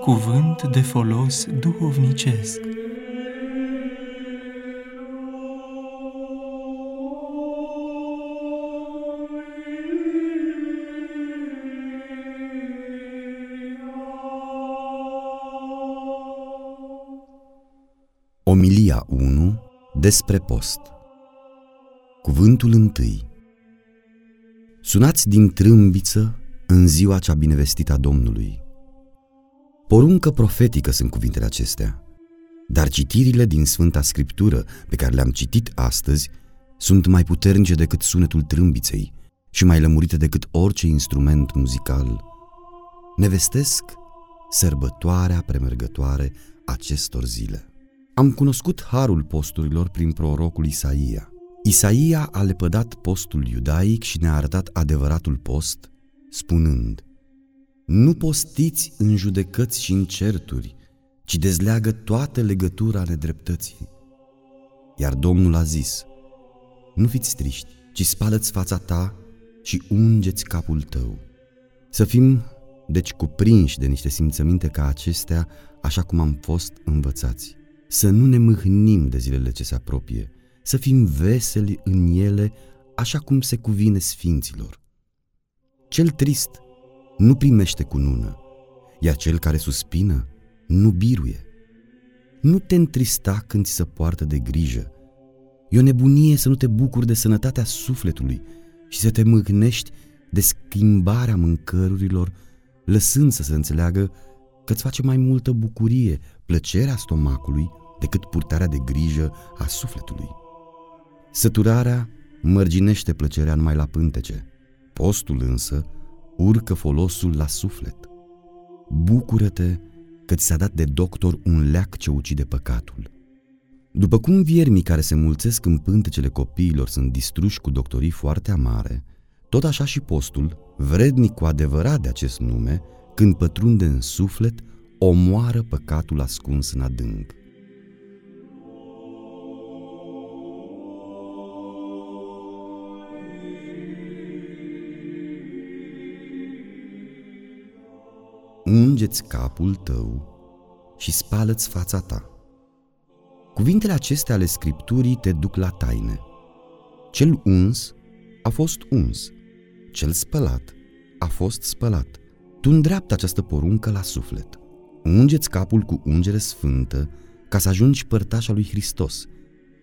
Cuvânt de folos duhovnicesc. Omilia 1 despre post Cuvântul întâi Sunați din trâmbiță în ziua cea binevestită a Domnului. Poruncă profetică sunt cuvintele acestea, dar citirile din Sfânta Scriptură pe care le-am citit astăzi sunt mai puternice decât sunetul trâmbiței și mai lămurite decât orice instrument muzical. Ne vestesc sărbătoarea premergătoare acestor zile. Am cunoscut harul posturilor prin prorocul Isaia. Isaia a lepădat postul iudaic și ne-a arătat adevăratul post, spunând Nu postiți în judecăți și în certuri, ci dezleagă toată legătura nedreptății. Iar Domnul a zis, Nu fiți triști, ci spală-ți fața ta și ungeți capul tău. Să fim, deci, cuprinși de niște simțăminte ca acestea, așa cum am fost învățați să nu ne mâhnim de zilele ce se apropie, să fim veseli în ele așa cum se cuvine sfinților. Cel trist nu primește cunună, iar cel care suspină nu biruie. Nu te întrista când ți se poartă de grijă. E o nebunie să nu te bucuri de sănătatea sufletului și să te mâhnești de schimbarea mâncărurilor, lăsând să se înțeleagă că îți face mai multă bucurie plăcerea stomacului decât purtarea de grijă a sufletului. Săturarea mărginește plăcerea numai la pântece, postul însă urcă folosul la suflet. Bucură-te că ți s-a dat de doctor un leac ce ucide păcatul. După cum viermii care se mulțesc în pântecele copiilor sunt distruși cu doctorii foarte amare, tot așa și postul, vrednic cu adevărat de acest nume, când pătrunde în suflet, omoară păcatul ascuns în adânc. Ungeți capul tău și spală-ți fața ta. Cuvintele acestea ale Scripturii te duc la taine. Cel uns a fost uns, cel spălat a fost spălat. Tu îndreaptă această poruncă la suflet. Ungeți capul cu ungere sfântă ca să ajungi părtașa lui Hristos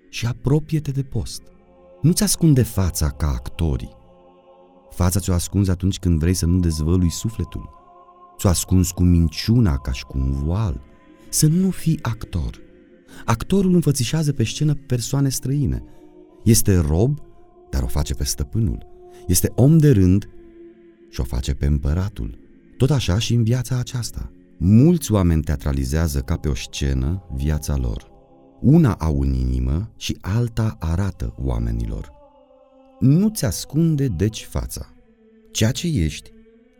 și apropie-te de post. Nu-ți ascunde fața ca actorii. Fața ți-o ascunzi atunci când vrei să nu dezvălui sufletul ți-o ascuns cu minciuna ca și cu un voal. Să nu fii actor. Actorul înfățișează pe scenă persoane străine. Este rob, dar o face pe stăpânul. Este om de rând și o face pe împăratul. Tot așa și în viața aceasta. Mulți oameni teatralizează ca pe o scenă viața lor. Una au în inimă și alta arată oamenilor. Nu-ți ascunde deci fața. Ceea ce ești,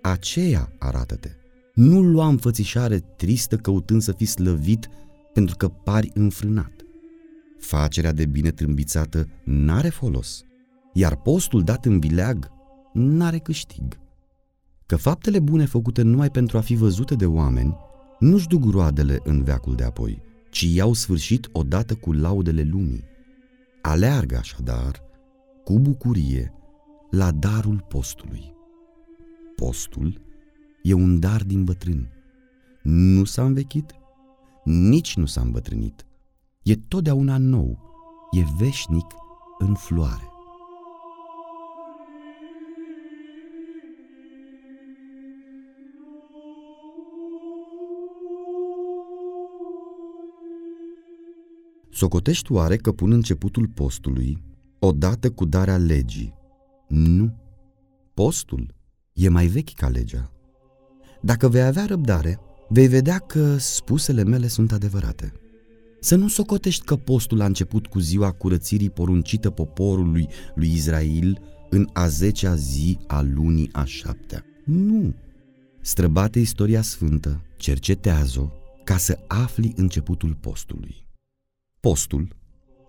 aceea arată-te. Nu lua înfățișare tristă căutând să fii slăvit pentru că pari înfrânat. Facerea de bine trâmbițată n-are folos, iar postul dat în vileag n-are câștig. Că faptele bune făcute numai pentru a fi văzute de oameni nu-și duc roadele în veacul de apoi, ci iau sfârșit odată cu laudele lumii. Aleargă așadar, cu bucurie, la darul postului. Postul e un dar din bătrân. Nu s-a învechit, nici nu s-a îmbătrânit. E totdeauna nou, e veșnic în floare. Socotești oare că pun începutul postului odată cu darea legii? Nu. Postul e mai vechi ca legea. Dacă vei avea răbdare, vei vedea că spusele mele sunt adevărate. Să nu socotești că postul a început cu ziua curățirii poruncită poporului lui Israel în a zecea zi a lunii a șaptea. Nu! Străbate istoria sfântă, cercetează-o ca să afli începutul postului. Postul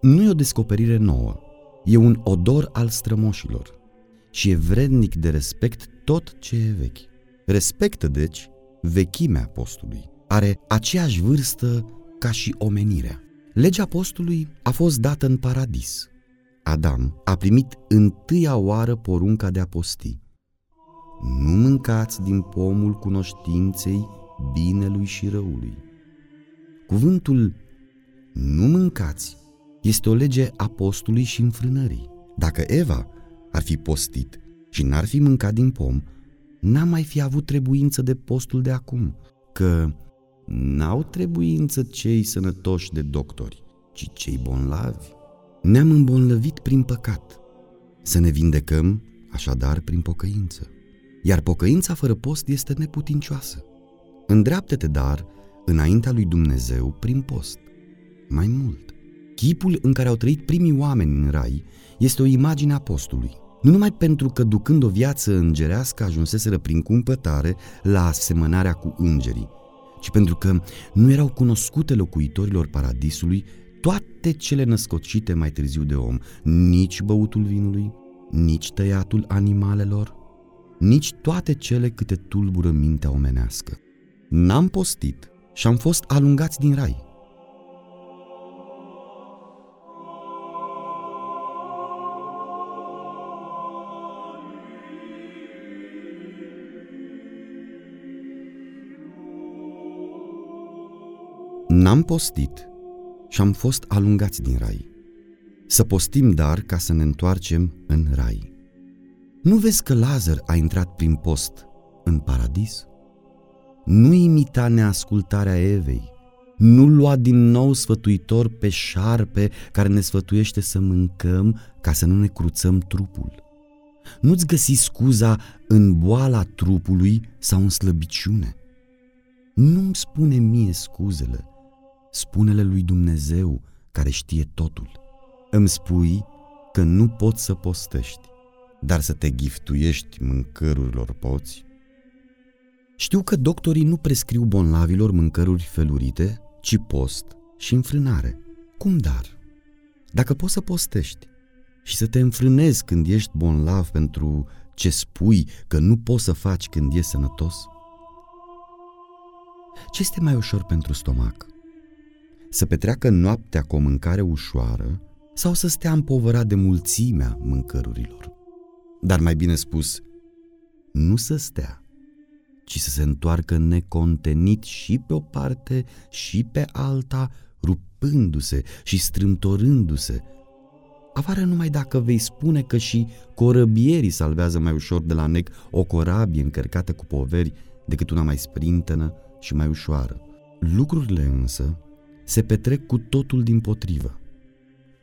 nu e o descoperire nouă, e un odor al strămoșilor și e vrednic de respect tot ce e vechi. Respectă, deci, vechimea postului are aceeași vârstă ca și omenirea. Legea postului a fost dată în paradis. Adam a primit întâia oară porunca de a posti. Nu mâncați din pomul cunoștinței binelui și răului. Cuvântul nu mâncați este o lege a postului și înfrânării. Dacă Eva ar fi postit și n-ar fi mâncat din pom, n-a mai fi avut trebuință de postul de acum, că n-au trebuință cei sănătoși de doctori, ci cei bonlavi. Ne-am îmbolnăvit prin păcat, să ne vindecăm așadar prin pocăință. Iar pocăința fără post este neputincioasă. Îndreaptă-te, dar, înaintea lui Dumnezeu prin post. Mai mult, chipul în care au trăit primii oameni în rai este o imagine a postului. Nu numai pentru că, ducând o viață îngerească, ajunseseră prin cumpătare la asemănarea cu îngerii, ci pentru că nu erau cunoscute locuitorilor paradisului toate cele născocite mai târziu de om, nici băutul vinului, nici tăiatul animalelor, nici toate cele câte tulbură mintea omenească. N-am postit și am fost alungați din rai. N-am postit și am fost alungați din rai. Să postim dar ca să ne întoarcem în rai. Nu vezi că Lazar a intrat prin post în paradis? Nu imita neascultarea Evei, nu lua din nou sfătuitor pe șarpe care ne sfătuiește să mâncăm ca să nu ne cruțăm trupul. Nu-ți găsi scuza în boala trupului sau în slăbiciune. Nu-mi spune mie scuzele, spune-le lui Dumnezeu care știe totul. Îmi spui că nu poți să postești, dar să te giftuiești mâncărurilor poți? Știu că doctorii nu prescriu bonlavilor mâncăruri felurite, ci post și înfrânare. Cum dar? Dacă poți să postești și să te înfrânezi când ești bonlav pentru ce spui că nu poți să faci când ești sănătos? Ce este mai ușor pentru stomac? Să petreacă noaptea cu o mâncare ușoară sau să stea împovărat de mulțimea mâncărurilor? Dar mai bine spus, nu să stea, ci să se întoarcă necontenit și pe o parte și pe alta, rupându-se și strâmtorându-se. Afară numai dacă vei spune că și corăbierii salvează mai ușor de la nec o corabie încărcată cu poveri decât una mai sprintenă și mai ușoară. Lucrurile însă se petrec cu totul din potrivă.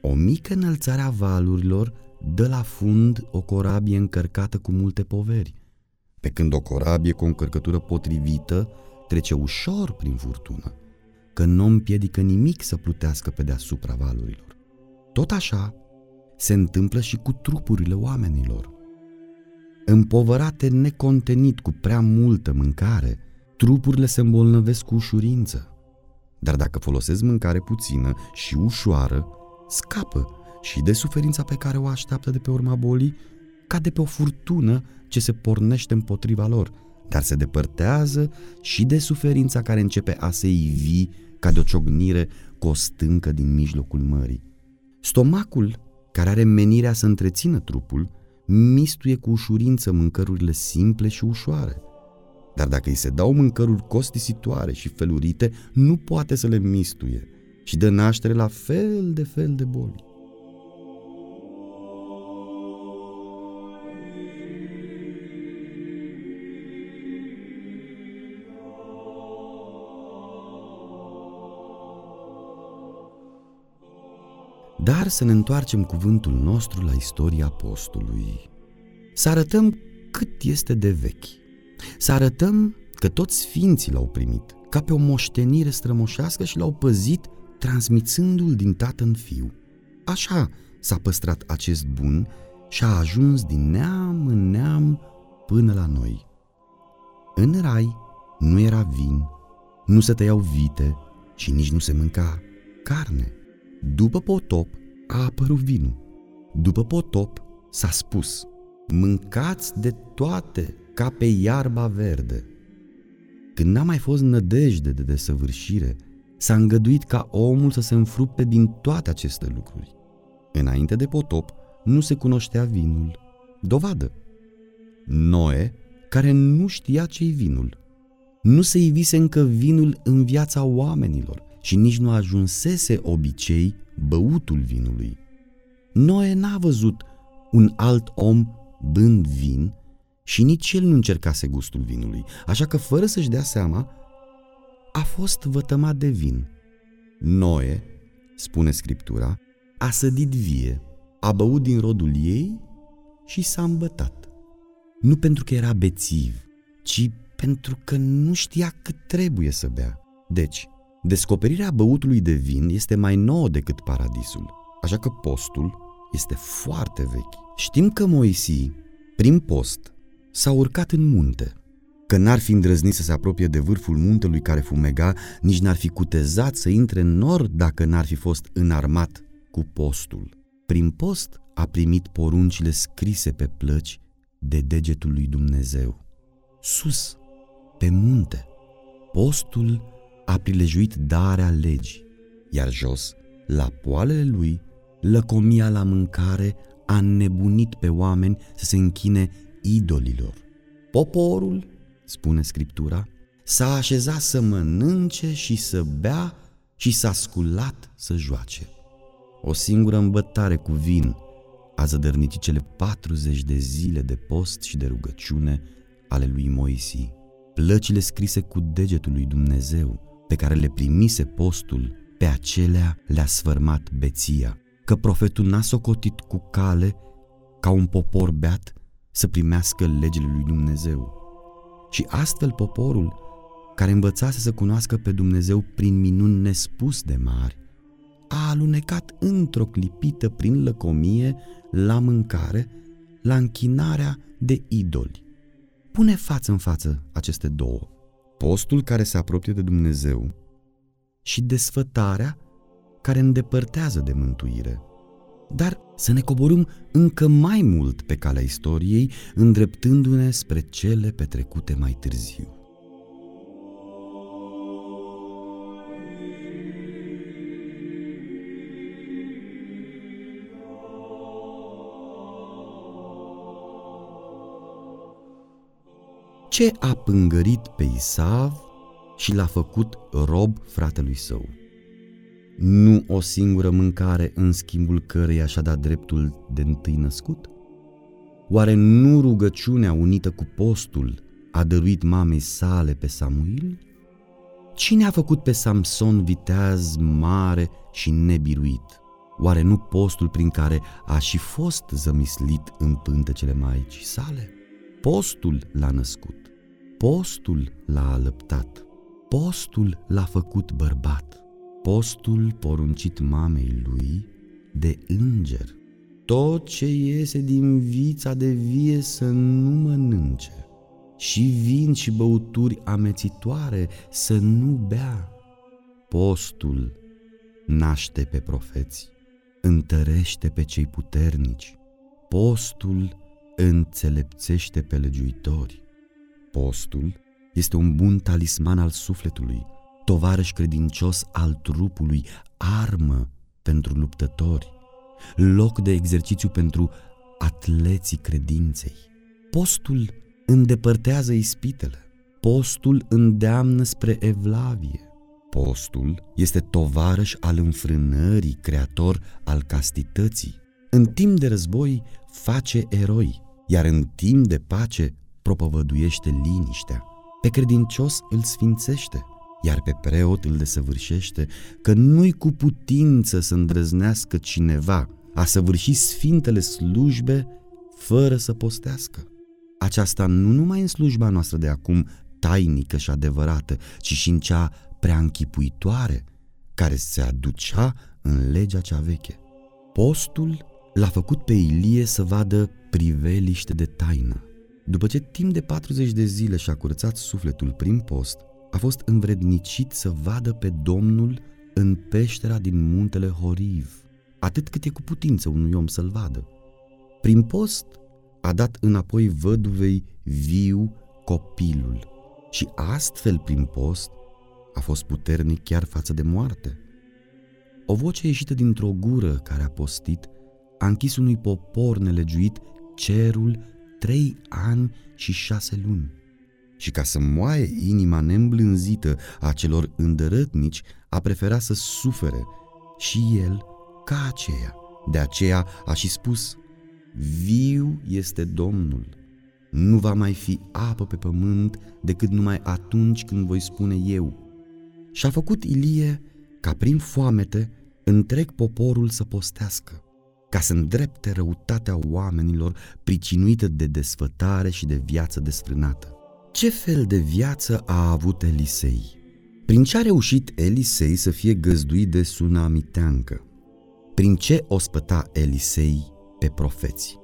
O mică înălțare a valurilor dă la fund o corabie încărcată cu multe poveri, pe când o corabie cu o încărcătură potrivită trece ușor prin furtună, că nu împiedică nimic să plutească pe deasupra valurilor. Tot așa se întâmplă și cu trupurile oamenilor. Împovărate necontenit cu prea multă mâncare, trupurile se îmbolnăvesc cu ușurință. Dar dacă folosesc mâncare puțină și ușoară, scapă și de suferința pe care o așteaptă de pe urma bolii, ca de pe o furtună ce se pornește împotriva lor, dar se depărtează și de suferința care începe a se ivi ca de o ciognire cu o stâncă din mijlocul mării. Stomacul, care are menirea să întrețină trupul, mistuie cu ușurință mâncărurile simple și ușoare. Dar dacă îi se dau mâncăruri costisitoare și felurite, nu poate să le mistuie și dă naștere la fel de fel de boli. Dar să ne întoarcem cuvântul nostru la istoria apostolului. Să arătăm cât este de vechi. Să arătăm că toți sfinții l-au primit, ca pe o moștenire strămoșească și l-au păzit, transmițându-l din tată în fiu. Așa s-a păstrat acest bun și a ajuns din neam în neam până la noi. În rai nu era vin, nu se tăiau vite și nici nu se mânca carne. După potop a apărut vinul. După potop s-a spus, mâncați de toate ca pe iarba verde. când n-a mai fost nădejde de desăvârșire, s-a îngăduit ca omul să se înfrupte din toate aceste lucruri. Înainte de potop, nu se cunoștea vinul. Dovadă. Noe, care nu știa ce-i vinul. Nu se ivise încă vinul în viața oamenilor și nici nu ajunsese obicei băutul vinului. Noe n-a văzut un alt om bând vin și nici el nu încercase gustul vinului, așa că fără să-și dea seama, a fost vătămat de vin. Noe, spune Scriptura, a sădit vie, a băut din rodul ei și s-a îmbătat. Nu pentru că era bețiv, ci pentru că nu știa cât trebuie să bea. Deci, descoperirea băutului de vin este mai nouă decât paradisul, așa că postul este foarte vechi. Știm că Moisii, prin post, s-a urcat în munte, că n-ar fi îndrăznit să se apropie de vârful muntelui care fumega, nici n-ar fi cutezat să intre în nor dacă n-ar fi fost înarmat cu postul. Prin post a primit poruncile scrise pe plăci de degetul lui Dumnezeu. Sus, pe munte, postul a prilejuit darea legii, iar jos, la poalele lui, lăcomia la mâncare a nebunit pe oameni să se închine idolilor. Poporul, spune Scriptura, s-a așezat să mănânce și să bea și s-a sculat să joace. O singură îmbătare cu vin a zădărnicit cele 40 de zile de post și de rugăciune ale lui Moisi. Plăcile scrise cu degetul lui Dumnezeu, pe care le primise postul, pe acelea le-a sfărmat beția, că profetul n-a socotit cu cale ca un popor beat să primească legile lui Dumnezeu. Și astfel poporul, care învățase să cunoască pe Dumnezeu prin minuni nespus de mari, a alunecat într-o clipită prin lăcomie la mâncare, la închinarea de idoli. Pune față în față aceste două. Postul care se apropie de Dumnezeu și desfătarea care îndepărtează de mântuire. Dar să ne coborâm încă mai mult pe calea istoriei, îndreptându-ne spre cele petrecute mai târziu. Ce a pângărit pe Isav și l-a făcut rob fratelui său? Nu o singură mâncare în schimbul căreia și-a dat dreptul de întâi născut? Oare nu rugăciunea unită cu postul a dăruit mamei sale pe Samuil? Cine a făcut pe Samson viteaz mare și nebiruit? Oare nu postul prin care a și fost zămislit în pântecele maicii sale? Postul l-a născut, postul l-a alăptat, postul l-a făcut bărbat postul poruncit mamei lui de înger. Tot ce iese din vița de vie să nu mănânce și vin și băuturi amețitoare să nu bea. Postul naște pe profeți, întărește pe cei puternici, postul înțelepțește pe legiuitori. Postul este un bun talisman al sufletului, tovarăș credincios al trupului, armă pentru luptători, loc de exercițiu pentru atleții credinței. Postul îndepărtează ispitele, postul îndeamnă spre evlavie, postul este tovarăș al înfrânării, creator al castității. În timp de război face eroi, iar în timp de pace propovăduiește liniștea. Pe credincios îl sfințește, iar pe preot îl desăvârșește că nu-i cu putință să îndrăznească cineva a săvârși sfintele slujbe fără să postească. Aceasta nu numai în slujba noastră de acum tainică și adevărată, ci și în cea prea închipuitoare, care se aducea în legea cea veche. Postul l-a făcut pe Ilie să vadă priveliște de taină. După ce timp de 40 de zile și-a curățat sufletul prin post, a fost învrednicit să vadă pe Domnul în peștera din muntele Horiv, atât cât e cu putință unui om să-l vadă. Prin post a dat înapoi văduvei viu copilul și astfel, prin post, a fost puternic chiar față de moarte. O voce ieșită dintr-o gură care a postit a închis unui popor nelegiuit cerul trei ani și șase luni. Și ca să moaie inima neîmblânzită a celor îndărătnici, a preferat să sufere și el ca aceea. De aceea a și spus, viu este Domnul, nu va mai fi apă pe pământ decât numai atunci când voi spune eu. Și a făcut Ilie ca prin foamete întreg poporul să postească, ca să îndrepte răutatea oamenilor pricinuită de desfătare și de viață desfrânată. Ce fel de viață a avut Elisei? Prin ce a reușit Elisei să fie găzduit de sunamiteancă? Prin ce o spăta Elisei pe profeți?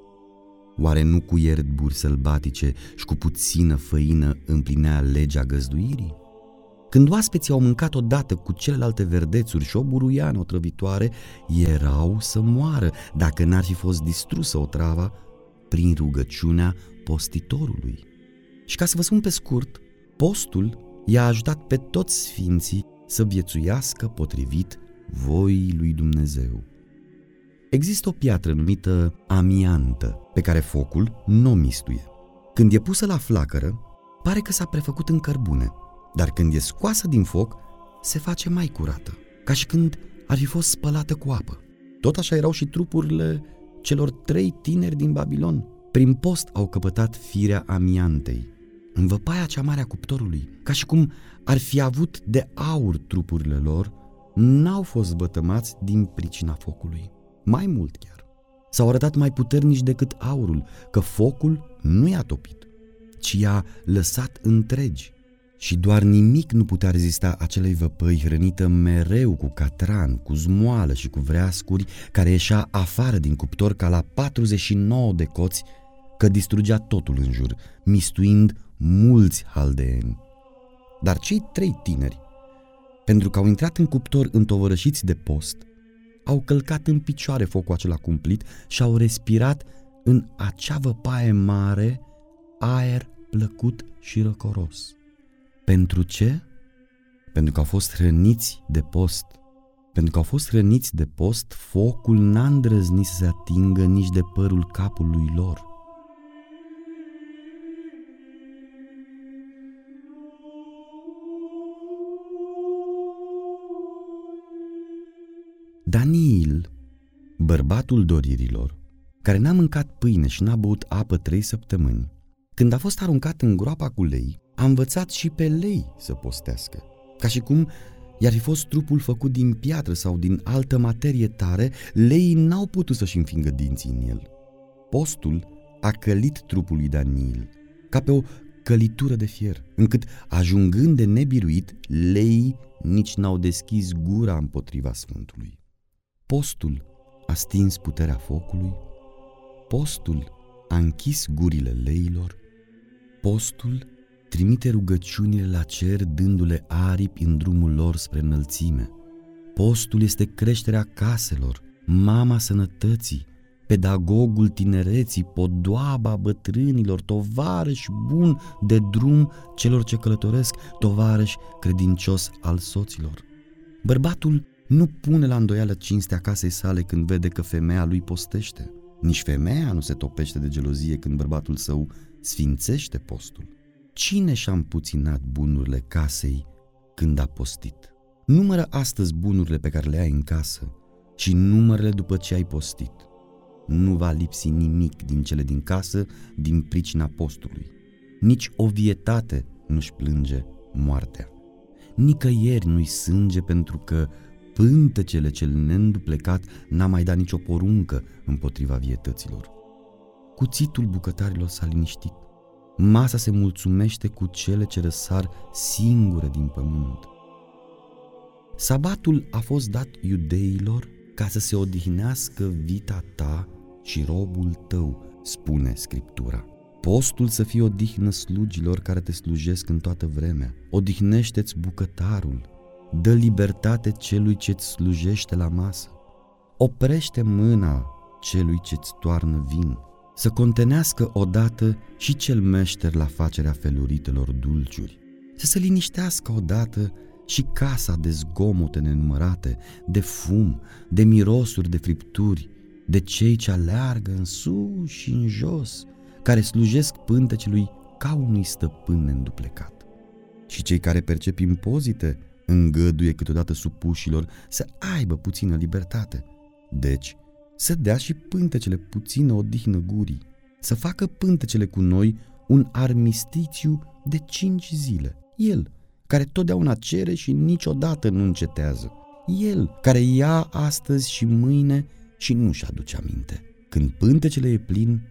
Oare nu cu ierburi sălbatice și cu puțină făină împlinea legea găzduirii? Când oaspeții au mâncat odată cu celelalte verdețuri și o buruiană otrăvitoare, erau să moară dacă n-ar fi fost distrusă o trava prin rugăciunea postitorului. Și ca să vă spun pe scurt, postul i-a ajutat pe toți sfinții să viețuiască potrivit voii lui Dumnezeu. Există o piatră numită amiantă, pe care focul nu o mistuie. Când e pusă la flacără, pare că s-a prefăcut în cărbune, dar când e scoasă din foc, se face mai curată, ca și când ar fi fost spălată cu apă. Tot așa erau și trupurile celor trei tineri din Babilon. Prin post au căpătat firea amiantei, în văpaia cea mare a cuptorului, ca și cum ar fi avut de aur trupurile lor, n-au fost bătămați din pricina focului. Mai mult chiar. S-au arătat mai puternici decât aurul, că focul nu i-a topit, ci i-a lăsat întregi. Și doar nimic nu putea rezista acelei văpăi hrănită mereu cu catran, cu zmoală și cu vreascuri, care ieșea afară din cuptor ca la 49 de coți, că distrugea totul în jur, mistuind mulți haldeeni. Dar cei trei tineri, pentru că au intrat în cuptor întovărășiți de post, au călcat în picioare focul acela cumplit și au respirat în acea văpaie mare aer plăcut și răcoros. Pentru ce? Pentru că au fost hrăniți de post. Pentru că au fost hrăniți de post, focul n-a îndrăznit să se atingă nici de părul capului lor. Daniel, bărbatul doririlor, care n-a mâncat pâine și n-a băut apă trei săptămâni, când a fost aruncat în groapa cu lei, a învățat și pe lei să postească, ca și cum i-ar fi fost trupul făcut din piatră sau din altă materie tare, leii n-au putut să-și înfingă dinții în el. Postul a călit trupul lui Daniel, ca pe o călitură de fier, încât, ajungând de nebiruit, leii nici n-au deschis gura împotriva Sfântului. Postul a stins puterea focului, postul a închis gurile leilor, postul trimite rugăciunile la cer dându-le aripi în drumul lor spre înălțime. Postul este creșterea caselor, mama sănătății, pedagogul tinereții, podoaba bătrânilor, tovarăș bun de drum celor ce călătoresc, tovarăș credincios al soților. Bărbatul nu pune la îndoială cinstea casei sale când vede că femeia lui postește. Nici femeia nu se topește de gelozie când bărbatul său sfințește postul. Cine și-a împuținat bunurile casei când a postit? Numără astăzi bunurile pe care le ai în casă și numărele după ce ai postit. Nu va lipsi nimic din cele din casă din pricina postului. Nici o vietate nu-și plânge moartea. Nicăieri nu-i sânge pentru că pântecele cel neînduplecat n-a mai dat nicio poruncă împotriva vietăților. Cuțitul bucătarilor s-a liniștit. Masa se mulțumește cu cele ce răsar singure din pământ. Sabatul a fost dat iudeilor ca să se odihnească vita ta și robul tău, spune Scriptura. Postul să fie odihnă slugilor care te slujesc în toată vremea. Odihnește-ți bucătarul, dă libertate celui ce-ți slujește la masă. Oprește mâna celui ce-ți toarnă vin, să contenească odată și cel meșter la facerea feluritelor dulciuri. să se liniștească odată și casa de zgomote nenumărate, de fum, de mirosuri de fripturi, de cei ce aleargă în sus și în jos, care slujesc pântecelui ca unui stăpân neînduplecat. Și cei care percep impozite îngăduie câteodată supușilor să aibă puțină libertate. Deci, să dea și pântecele puțină odihnă gurii, să facă pântecele cu noi un armistițiu de cinci zile. El, care totdeauna cere și niciodată nu încetează. El, care ia astăzi și mâine și nu-și aduce aminte. Când pântecele e plin,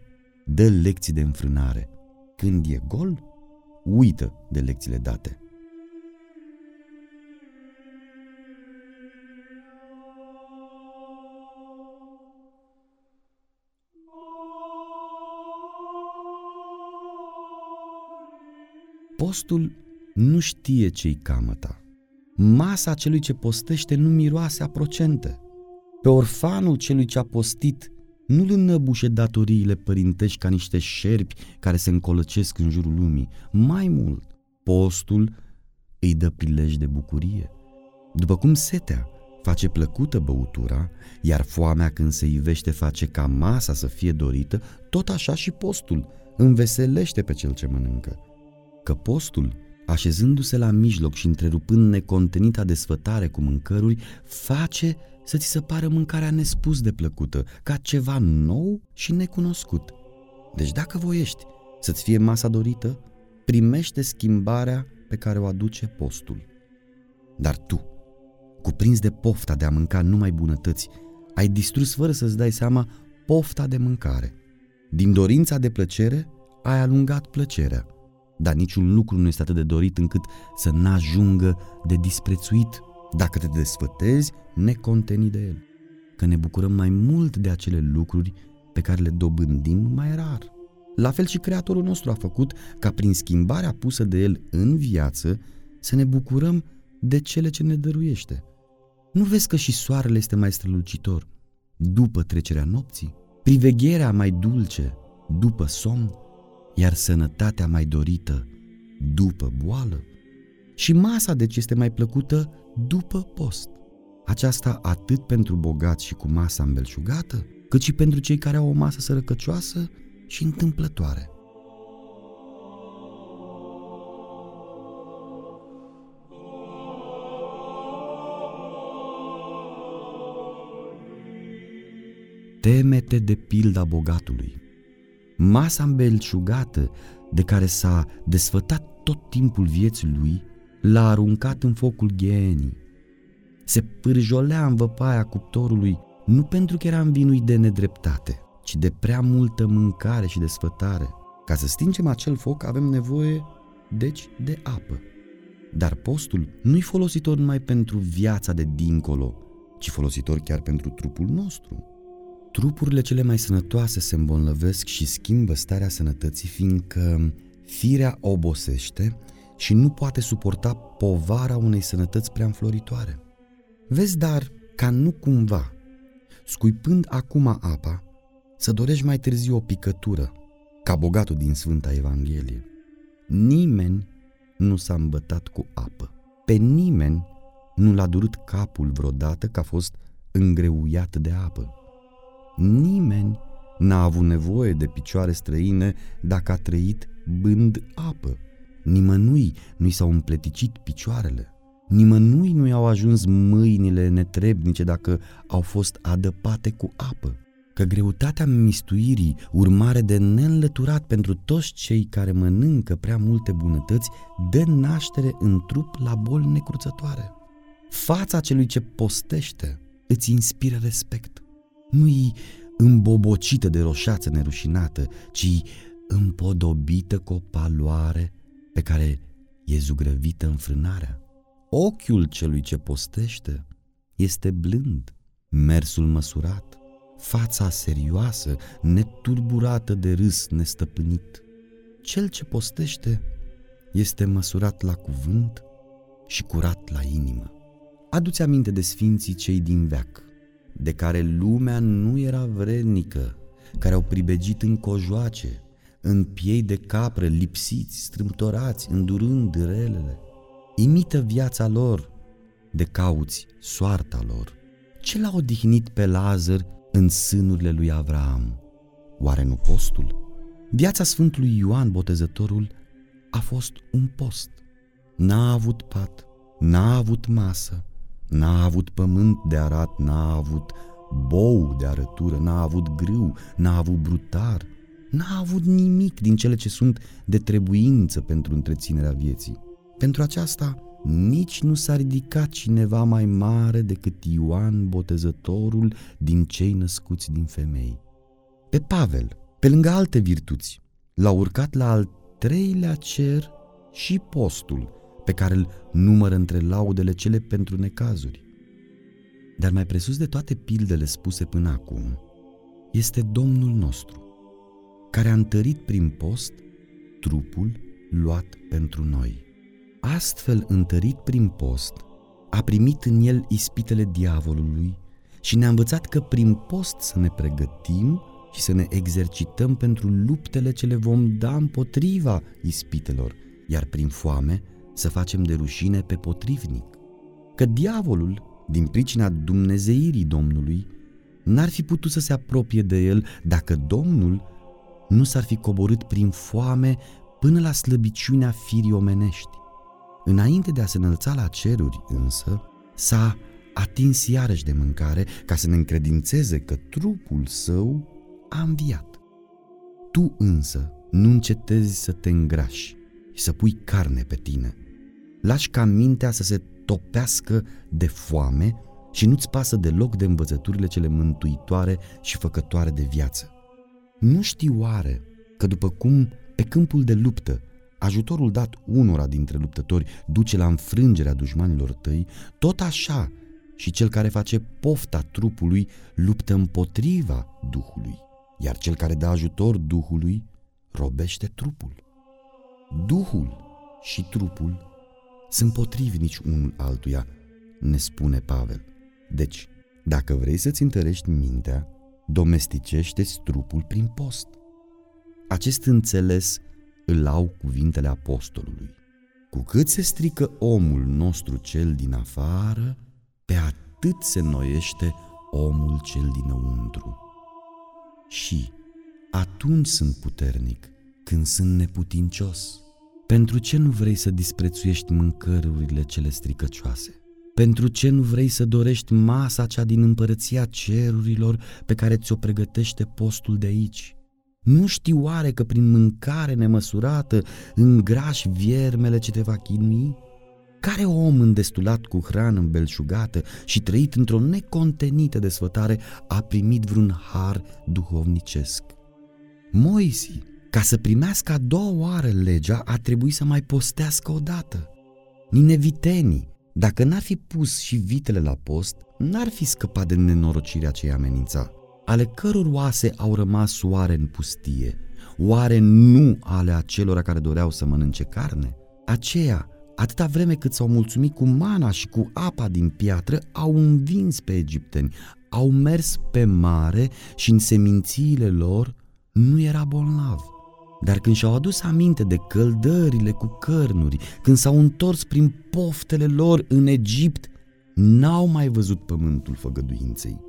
dă lecții de înfrânare. Când e gol, uită de lecțiile date. Postul nu știe ce-i camăta. Masa celui ce postește nu miroase a procente. Pe orfanul celui ce a postit nu-l înăbușe datoriile părintești ca niște șerpi care se încolăcesc în jurul lumii. Mai mult, postul îi dă prilej de bucurie. După cum setea face plăcută băutura, iar foamea când se ivește face ca masa să fie dorită, tot așa și postul înveselește pe cel ce mănâncă. Că postul așezându-se la mijloc și întrerupând necontenita desfătare cu mâncăruri, face să ți se pară mâncarea nespus de plăcută, ca ceva nou și necunoscut. Deci dacă voiești să-ți fie masa dorită, primește schimbarea pe care o aduce postul. Dar tu, cuprins de pofta de a mânca numai bunătăți, ai distrus fără să-ți dai seama pofta de mâncare. Din dorința de plăcere, ai alungat plăcerea dar niciun lucru nu este atât de dorit încât să n-ajungă de disprețuit dacă te desfătezi necontenit de el. Că ne bucurăm mai mult de acele lucruri pe care le dobândim mai rar. La fel și Creatorul nostru a făcut ca prin schimbarea pusă de El în viață să ne bucurăm de cele ce ne dăruiește. Nu vezi că și soarele este mai strălucitor după trecerea nopții? Privegherea mai dulce după somn? Iar sănătatea mai dorită după boală și masa deci este mai plăcută după post. Aceasta atât pentru bogați și cu masa îmbelșugată, cât și pentru cei care au o masă sărăcăcioasă și întâmplătoare. Temete de pilda bogatului, masa îmbelșugată de care s-a desfătat tot timpul vieții lui, l-a aruncat în focul ghenii. Se pârjolea în văpaia cuptorului nu pentru că era învinuit de nedreptate, ci de prea multă mâncare și desfătare. Ca să stingem acel foc avem nevoie, deci, de apă. Dar postul nu-i folositor numai pentru viața de dincolo, ci folositor chiar pentru trupul nostru. Trupurile cele mai sănătoase se îmbolnăvesc și schimbă starea sănătății fiindcă firea obosește și nu poate suporta povara unei sănătăți prea înfloritoare. Vezi dar ca nu cumva, scuipând acum apa, să dorești mai târziu o picătură, ca bogatul din Sfânta Evanghelie. Nimeni nu s-a îmbătat cu apă. Pe nimeni nu l-a durut capul vreodată că a fost îngreuiat de apă. Nimeni n-a avut nevoie de picioare străine dacă a trăit bând apă. Nimănui nu i s-au împleticit picioarele. Nimănui nu i-au ajuns mâinile netrebnice dacă au fost adăpate cu apă. Că greutatea mistuirii, urmare de neînlăturat pentru toți cei care mănâncă prea multe bunătăți, dă naștere în trup la boli necruțătoare. Fața celui ce postește îți inspiră respect nu-i îmbobocită de roșață nerușinată, ci împodobită cu o paloare pe care e zugrăvită înfrânarea. Ochiul celui ce postește este blând, mersul măsurat, fața serioasă, neturburată de râs nestăpânit. Cel ce postește este măsurat la cuvânt și curat la inimă. Adu-ți aminte de sfinții cei din veac, de care lumea nu era vrednică, care au pribegit în cojoace, în piei de capră, lipsiți, strâmtorați, îndurând relele. Imită viața lor, de cauți soarta lor. Ce l-a odihnit pe Lazar în sânurile lui Avraam? Oare nu postul? Viața Sfântului Ioan Botezătorul a fost un post. N-a avut pat, n-a avut masă, n-a avut pământ de arat, n-a avut bou de arătură, n-a avut grâu, n-a avut brutar, n-a avut nimic din cele ce sunt de trebuință pentru întreținerea vieții. Pentru aceasta, nici nu s-a ridicat cineva mai mare decât Ioan Botezătorul din cei născuți din femei. Pe Pavel, pe lângă alte virtuți, l-a urcat la al treilea cer și postul, pe care îl numără între laudele cele pentru necazuri. Dar mai presus de toate pildele spuse până acum, este Domnul nostru, care a întărit prin post trupul luat pentru noi. Astfel întărit prin post, a primit în el ispitele diavolului și ne-a învățat că prin post să ne pregătim și să ne exercităm pentru luptele ce le vom da împotriva ispitelor, iar prin foame să facem de rușine pe potrivnic. Că diavolul, din pricina dumnezeirii Domnului, n-ar fi putut să se apropie de el dacă Domnul nu s-ar fi coborât prin foame până la slăbiciunea firii omenești. Înainte de a se înălța la ceruri însă, s-a atins iarăși de mâncare ca să ne încredințeze că trupul său a înviat. Tu însă nu încetezi să te îngrași și să pui carne pe tine. Lași ca mintea să se topească de foame și nu-ți pasă deloc de învățăturile cele mântuitoare și făcătoare de viață. Nu știi oare că după cum pe câmpul de luptă ajutorul dat unora dintre luptători duce la înfrângerea dușmanilor tăi, tot așa și cel care face pofta trupului luptă împotriva Duhului, iar cel care dă ajutor Duhului robește trupul. Duhul și trupul sunt potrivnici unul altuia, ne spune Pavel. Deci, dacă vrei să-ți întărești mintea, domesticește trupul prin post. Acest înțeles îl au cuvintele apostolului. Cu cât se strică omul nostru cel din afară, pe atât se noiește omul cel dinăuntru. Și atunci sunt puternic, când sunt neputincios. Pentru ce nu vrei să disprețuiești mâncărurile cele stricăcioase? Pentru ce nu vrei să dorești masa cea din împărăția cerurilor pe care ți-o pregătește postul de aici? Nu știi oare că prin mâncare nemăsurată îngrași viermele ce te va chinui? Care om îndestulat cu hrană îmbelșugată și trăit într-o necontenită desfătare a primit vreun har duhovnicesc? Moisi, ca să primească a doua oară legea, a trebuit să mai postească odată. Ninevitenii, dacă n-ar fi pus și vitele la post, n-ar fi scăpat de nenorocirea ce amenința ale căror oase au rămas oare în pustie, oare nu ale acelora care doreau să mănânce carne? Aceia, atâta vreme cât s-au mulțumit cu mana și cu apa din piatră, au învins pe egipteni, au mers pe mare și în semințiile lor nu era bolnav. Dar când și-au adus aminte de căldările cu cărnuri, când s-au întors prin poftele lor în Egipt, n-au mai văzut pământul făgăduinței.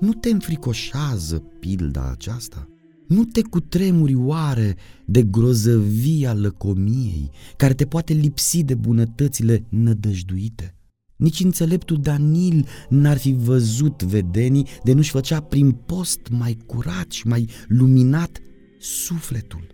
Nu te înfricoșează pilda aceasta? Nu te cutremuri oare de grozăvia lăcomiei care te poate lipsi de bunătățile nădăjduite? Nici înțeleptul Danil n-ar fi văzut vedenii de nu-și făcea prin post mai curat și mai luminat sufletul.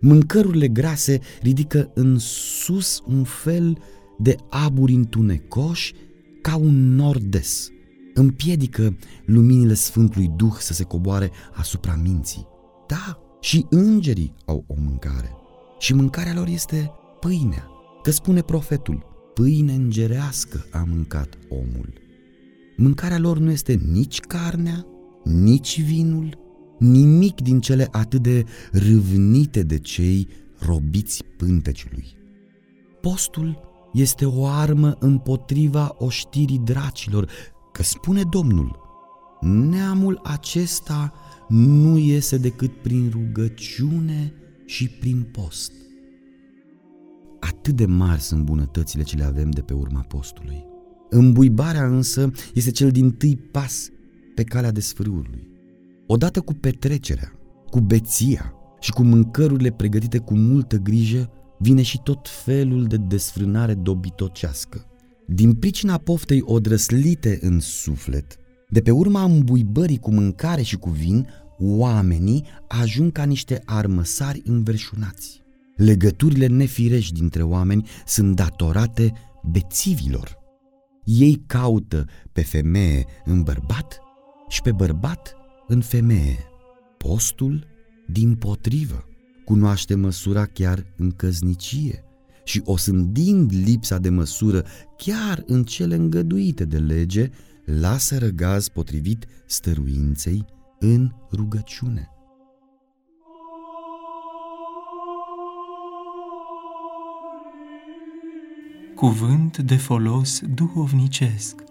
Mâncărurile grase ridică în sus un fel de aburi întunecoși ca un nordes – împiedică luminile Sfântului Duh să se coboare asupra minții. Da, și îngerii au o mâncare. Și mâncarea lor este pâinea. Că spune profetul, pâine îngerească a mâncat omul. Mâncarea lor nu este nici carnea, nici vinul, nimic din cele atât de râvnite de cei robiți pânteciului. Postul este o armă împotriva oștirii dracilor Că spune Domnul, neamul acesta nu iese decât prin rugăciune și prin post. Atât de mari sunt bunătățile ce le avem de pe urma postului. Îmbuibarea însă este cel din tâi pas pe calea desfrâului. Odată cu petrecerea, cu beția și cu mâncărurile pregătite cu multă grijă, vine și tot felul de desfrânare dobitocească. Din pricina poftei odrăslite în suflet, de pe urma îmbuibării cu mâncare și cu vin, oamenii ajung ca niște armăsari înverșunați. Legăturile nefirești dintre oameni sunt datorate bețivilor. Ei caută pe femeie în bărbat și pe bărbat în femeie. Postul, din potrivă, cunoaște măsura chiar în căznicie și osândind lipsa de măsură chiar în cele îngăduite de lege, lasă răgaz potrivit stăruinței în rugăciune. Cuvânt de folos duhovnicesc